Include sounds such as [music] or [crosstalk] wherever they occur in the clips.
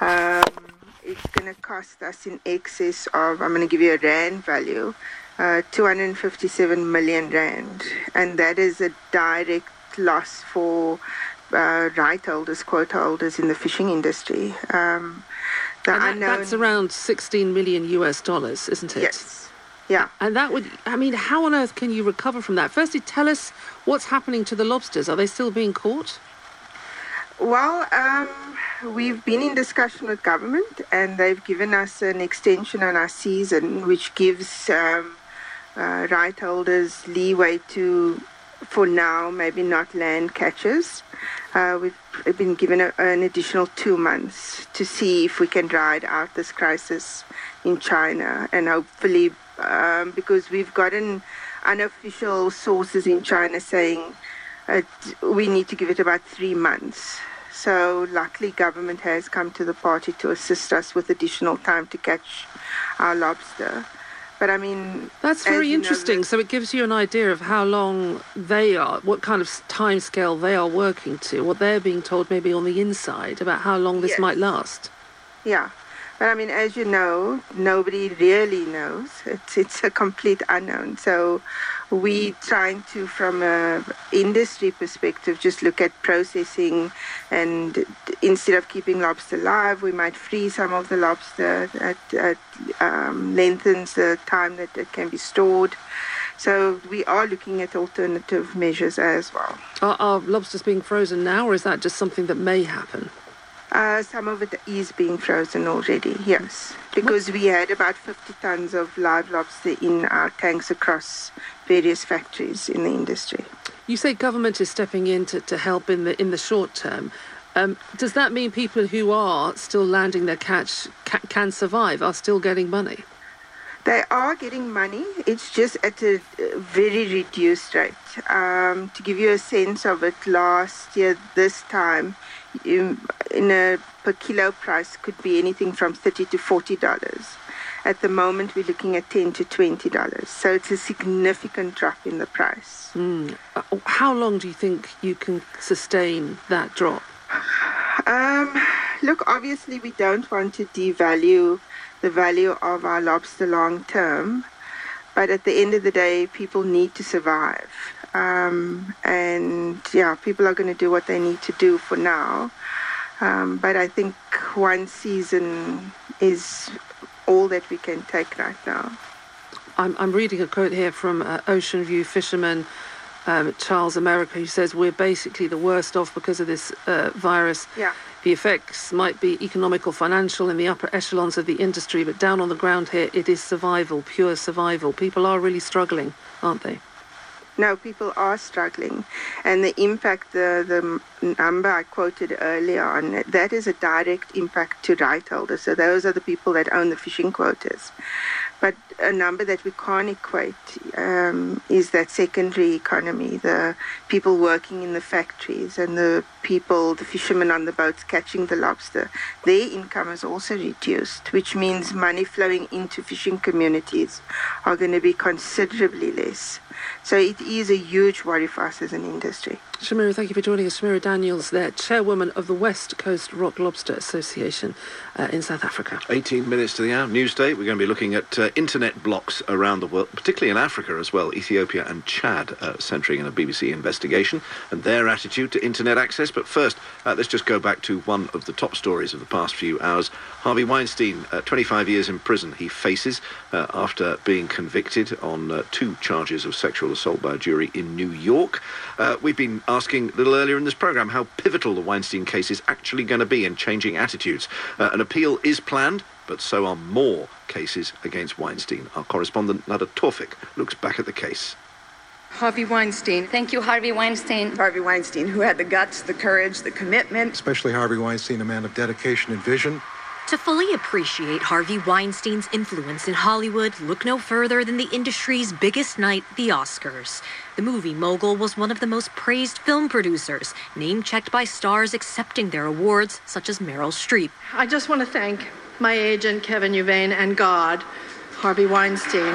Um, it's going to cost us in excess of, I'm going to give you a rand value, uh, 257 million rand. And that is a direct loss for uh, right holders, quota holders in the fishing industry. Um, that. That's around 16 million US dollars, isn't it? Yes. Yeah. And that would, I mean, how on earth can you recover from that? Firstly, tell us what's happening to the lobsters. Are they still being caught? Well, um, we've been in discussion with government and they've given us an extension on our season, which gives um, uh, right holders leeway to, for now, maybe not land catches. Uh, we've been given a, an additional two months to see if we can ride out this crisis in China and hopefully, um, because we've gotten unofficial sources in China saying uh, we need to give it about three months so luckily government has come to the party to assist us with additional time to catch our lobster. But I mean, that's very interesting. Know, so it gives you an idea of how long they are, what kind of time scale they are working to, what they're being told maybe on the inside about how long this yes. might last. Yeah. But I mean, as you know, nobody really knows. It's it's a complete unknown. So we trying to from a industry perspective just look at processing and instead of keeping lobster alive we might freeze some of the lobster that, um, lengthens the time that it can be stored. So we are looking at alternative measures as well. Are, are lobsters being frozen now or is that just something that may happen uh, some of it is being frozen already, yes. Because we had about 50 tons of live lobster in our tanks across various factories in the industry. You say government is stepping in to, to help in the in the short term. Um, does that mean people who are still landing their catch ca- can survive, are still getting money? They are getting money. It's just at a very reduced rate. Um, to give you a sense of it, last year this time, in a per kilo price could be anything from thirty to forty dollars. At the moment, we're looking at ten to twenty dollars. So it's a significant drop in the price. Mm. How long do you think you can sustain that drop? Um, look, obviously, we don't want to devalue the value of our lobster long term. But at the end of the day, people need to survive. Um, and yeah, people are going to do what they need to do for now. Um, but I think one season is all that we can take right now. I'm, I'm reading a quote here from uh, Ocean View fisherman um, Charles America, who says we're basically the worst off because of this uh, virus. Yeah. The effects might be economical, financial in the upper echelons of the industry, but down on the ground here, it is survival, pure survival. People are really struggling, aren't they? No, people are struggling. And the impact, the, the number I quoted earlier on, that is a direct impact to right holders. So those are the people that own the fishing quotas. But a number that we can't equate um, is that secondary economy, the people working in the factories and the people, the fishermen on the boats catching the lobster. Their income is also reduced, which means money flowing into fishing communities are going to be considerably less. So it is a huge worry for us as an industry. Shamira, thank you for joining us. Shamira Daniels, there, chairwoman of the West Coast Rock Lobster Association uh, in South Africa. 18 minutes to the hour. news Newsday. We're going to be looking at uh, internet blocks around the world, particularly in Africa as well, Ethiopia and Chad, uh, centering in a BBC investigation and their attitude to internet access. But first, uh, let's just go back to one of the top stories of the past few hours. Harvey Weinstein, uh, 25 years in prison, he faces uh, after being convicted on two charges of sexual assault by a jury in New York. we've been asking a little earlier in this programme how pivotal the Weinstein case is actually going to be in changing attitudes. Uh, an appeal is planned, but so are more cases against Weinstein. Our correspondent, Nada Tawfik, looks back at the case. Harvey Weinstein. Thank you, Harvey Weinstein. Harvey Weinstein, who had the guts, the courage, the commitment. Especially Harvey Weinstein, a man of dedication and vision. To fully appreciate Harvey Weinstein's influence in Hollywood, look no further than the industry's biggest night, the Oscars. The movie mogul was one of the most praised film producers, name checked by stars accepting their awards, such as Meryl Streep. I just want to thank my agent, Kevin Huvane, and God, Harvey Weinstein.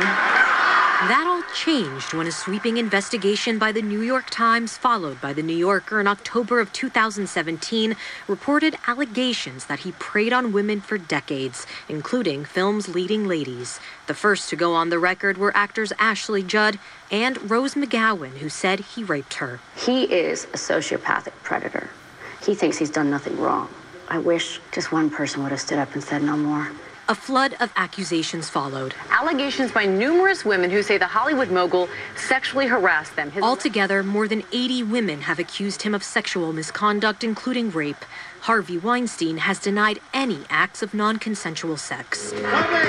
That all changed when a sweeping investigation by the New York Times, followed by the New Yorker in October of 2017, reported allegations that he preyed on women for decades, including film's leading ladies. The first to go on the record were actors Ashley Judd and Rose McGowan, who said he raped her. He is a sociopathic predator. He thinks he's done nothing wrong. I wish just one person would have stood up and said no more. A flood of accusations followed. Allegations by numerous women who say the Hollywood mogul sexually harassed them. His Altogether, more than 80 women have accused him of sexual misconduct, including rape. Harvey Weinstein has denied any acts of non consensual sex.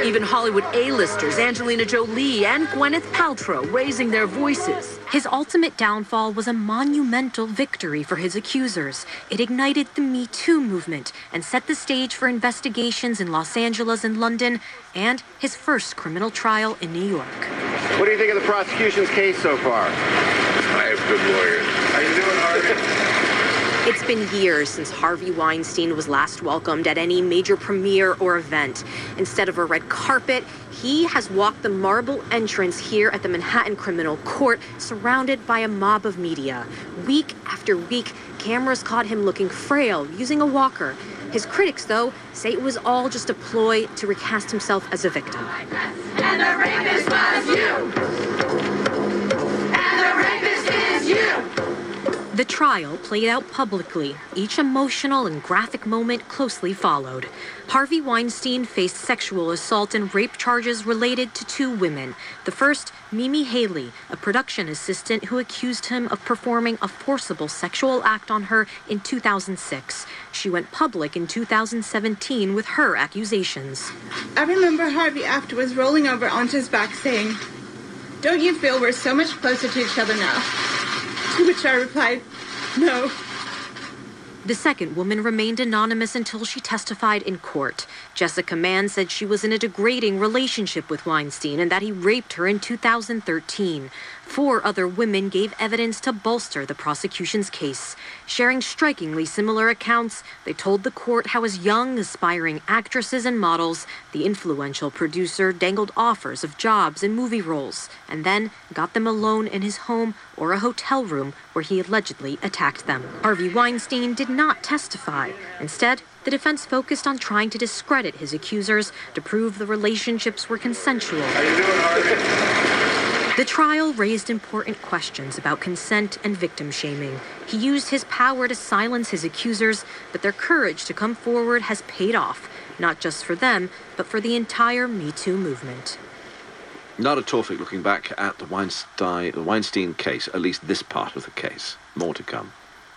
Even Hollywood A-listers Angelina Jolie and Gwyneth Paltrow raising their voices. His ultimate downfall was a monumental victory for his accusers. It ignited the Me Too movement and set the stage for investigations in Los Angeles and London and his first criminal trial in New York. What do you think of the prosecution's case so far? I have good lawyers. How you doing, Harvey? [laughs] It's been years since Harvey Weinstein was last welcomed at any major premiere or event. Instead of a red carpet, he has walked the marble entrance here at the Manhattan Criminal Court, surrounded by a mob of media. Week after week, cameras caught him looking frail, using a walker. His critics, though, say it was all just a ploy to recast himself as a victim. And the rapist was you! And the rapist is you! The trial played out publicly, each emotional and graphic moment closely followed. Harvey Weinstein faced sexual assault and rape charges related to two women. The first, Mimi Haleyi, a production assistant who accused him of performing a forcible sexual act on her in 2006. She went public in 2017 with her accusations. I remember Harvey afterwards rolling over onto his back saying, Don't you feel we're so much closer to each other now? To [laughs] which I replied, no. The second woman remained anonymous until she testified in court. Jessica Mann said she was in a degrading relationship with Weinstein and that he raped her in 2013. Four other women gave evidence to bolster the prosecution's case. Sharing strikingly similar accounts, they told the court how, as young, aspiring actresses and models, the influential producer dangled offers of jobs and movie roles, and then got them alone in his home or a hotel room where he allegedly attacked them. Harvey Weinstein did not testify. Instead, the defense focused on trying to discredit his accusers to prove the relationships were consensual. The trial raised important questions about consent and victim shaming. He used his power to silence his accusers, but their courage to come forward has paid off, not just for them, but for the entire Me Too movement. Nada Tawfik looking back at the Weinstein, the Weinstein case, at least this part of the case. More to come.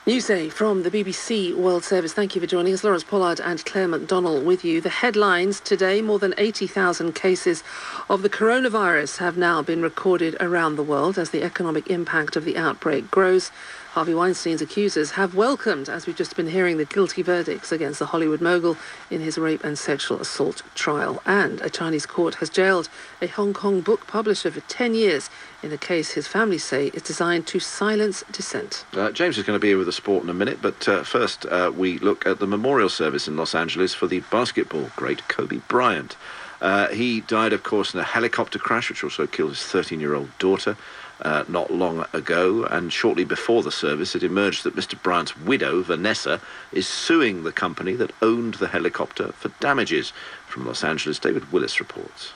Newsday from the BBC World Service. Thank you for joining us. Lawrence Pollard and Claire McDonnell with you. The headlines today more than 80,000 cases of the coronavirus have now been recorded around the world as the economic impact of the outbreak grows. Harvey Weinstein's accusers have welcomed, as we've just been hearing, the guilty verdicts against the Hollywood mogul in his rape and sexual assault trial. And a Chinese court has jailed a Hong Kong book publisher for 10 years in a case his family say is designed to silence dissent. Uh, James is going to be here with the sport in a minute, but uh, first uh, we look at the memorial service in Los Angeles for the basketball great Kobe Bryant. Uh, he died, of course, in a helicopter crash, which also killed his 13 year old daughter uh, not long ago, and shortly before the service, it emerged that Mr. Bryant's widow, Vanessa, is suing the company that owned the helicopter for damages. From Los Angeles, David Willis reports.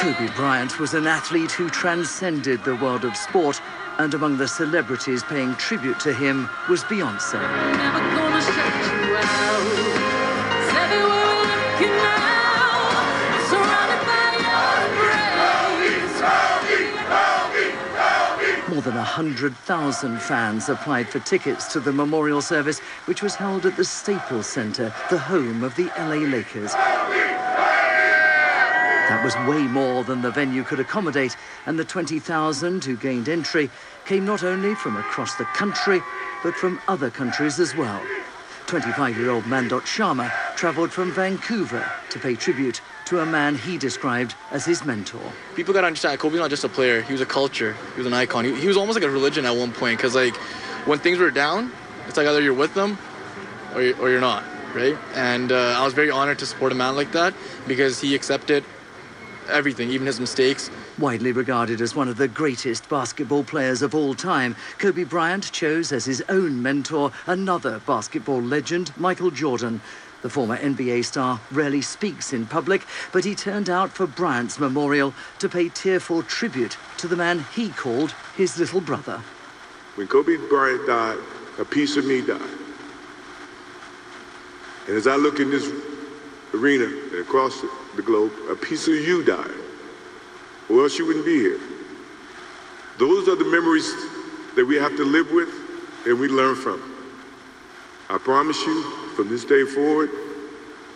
Kobe Bryant was an athlete who transcended the world of sport, and among the celebrities paying tribute to him was Beyonce. More than 100,000 fans applied for tickets to the memorial service, which was held at the Staples Center, the home of the LA Lakers. That was way more than the venue could accommodate, and the 20,000 who gained entry came not only from across the country, but from other countries as well. 25-year-old Mandot Sharma travelled from Vancouver to pay tribute to a man he described as his mentor. People got to understand, Kobe's not just a player. He was a culture. He was an icon. He, he was almost like a religion at one point because, like, when things were down, it's like either you're with them or, you, or you're not. right? And uh, I was very honored to support a man like that because he accepted everything, even his mistakes. Widely regarded as one of the greatest basketball players of all time, Kobe Bryant chose as his own mentor another basketball legend, Michael Jordan. The former NBA star rarely speaks in public, but he turned out for Bryant's memorial to pay tearful tribute to the man he called his little brother. When Kobe Bryant died, a piece of me died. And as I look in this arena and across the globe, a piece of you died. Or else you wouldn't be here. Those are the memories that we have to live with and we learn from. I promise you, from this day forward,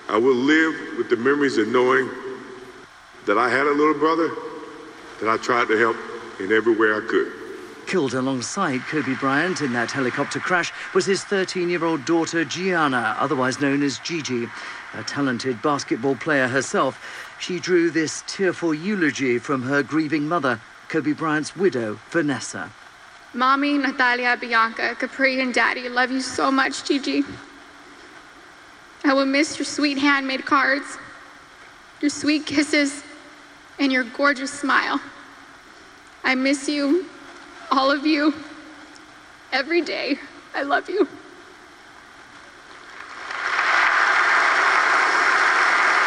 I will live with the memories of knowing that I had a little brother that I tried to help in every way I could. Killed alongside Kobe Bryant in that helicopter crash was his 13 year old daughter Gianna, otherwise known as Gigi. A talented basketball player herself, she drew this tearful eulogy from her grieving mother, Kobe Bryant's widow, Vanessa. Mommy, Natalia, Bianca, Capri, and Daddy love you so much, Gigi. I will miss your sweet handmade cards, your sweet kisses, and your gorgeous smile. I miss you, all of you, every day. I love you.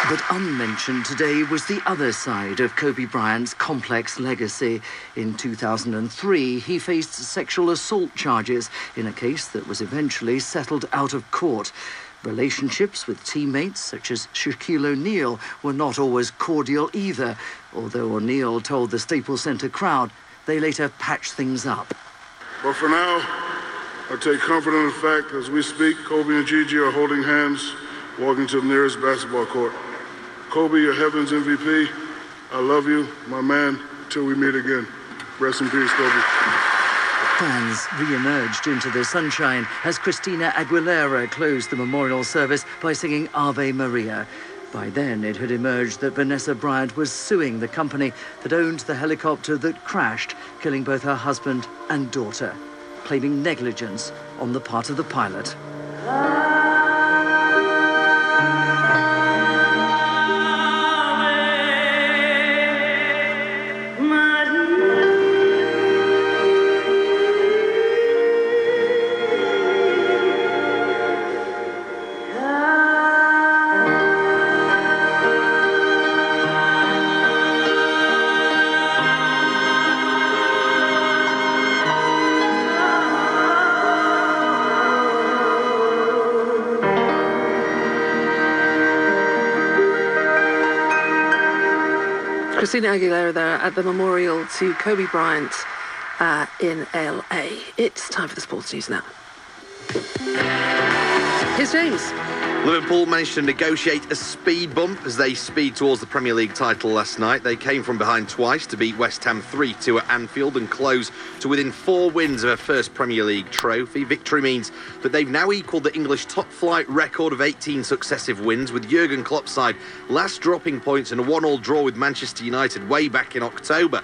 But unmentioned today was the other side of Kobe Bryant's complex legacy. In 2003, he faced sexual assault charges in a case that was eventually settled out of court. Relationships with teammates such as Shaquille O'Neal were not always cordial either, although O'Neal told the Staples Center crowd they later patched things up. But for now, I take comfort in the fact as we speak, Kobe and Gigi are holding hands, walking to the nearest basketball court. Kobe, your heavens MVP. I love you, my man, till we meet again. Rest in peace, Kobe. Fans re-emerged into the sunshine as Christina Aguilera closed the memorial service by singing Ave Maria. By then, it had emerged that Vanessa Bryant was suing the company that owned the helicopter that crashed, killing both her husband and daughter, claiming negligence on the part of the pilot. Christina Aguilera there at the memorial to Kobe Bryant uh, in LA. It's time for the sports news now. Here's James. Liverpool managed to negotiate a speed bump as they speed towards the Premier League title last night. They came from behind twice to beat West Ham 3 2 at Anfield and close to within four wins of a first Premier League trophy. Victory means that they've now equalled the English top flight record of 18 successive wins, with Jurgen Klopp's side last dropping points in a one all draw with Manchester United way back in October.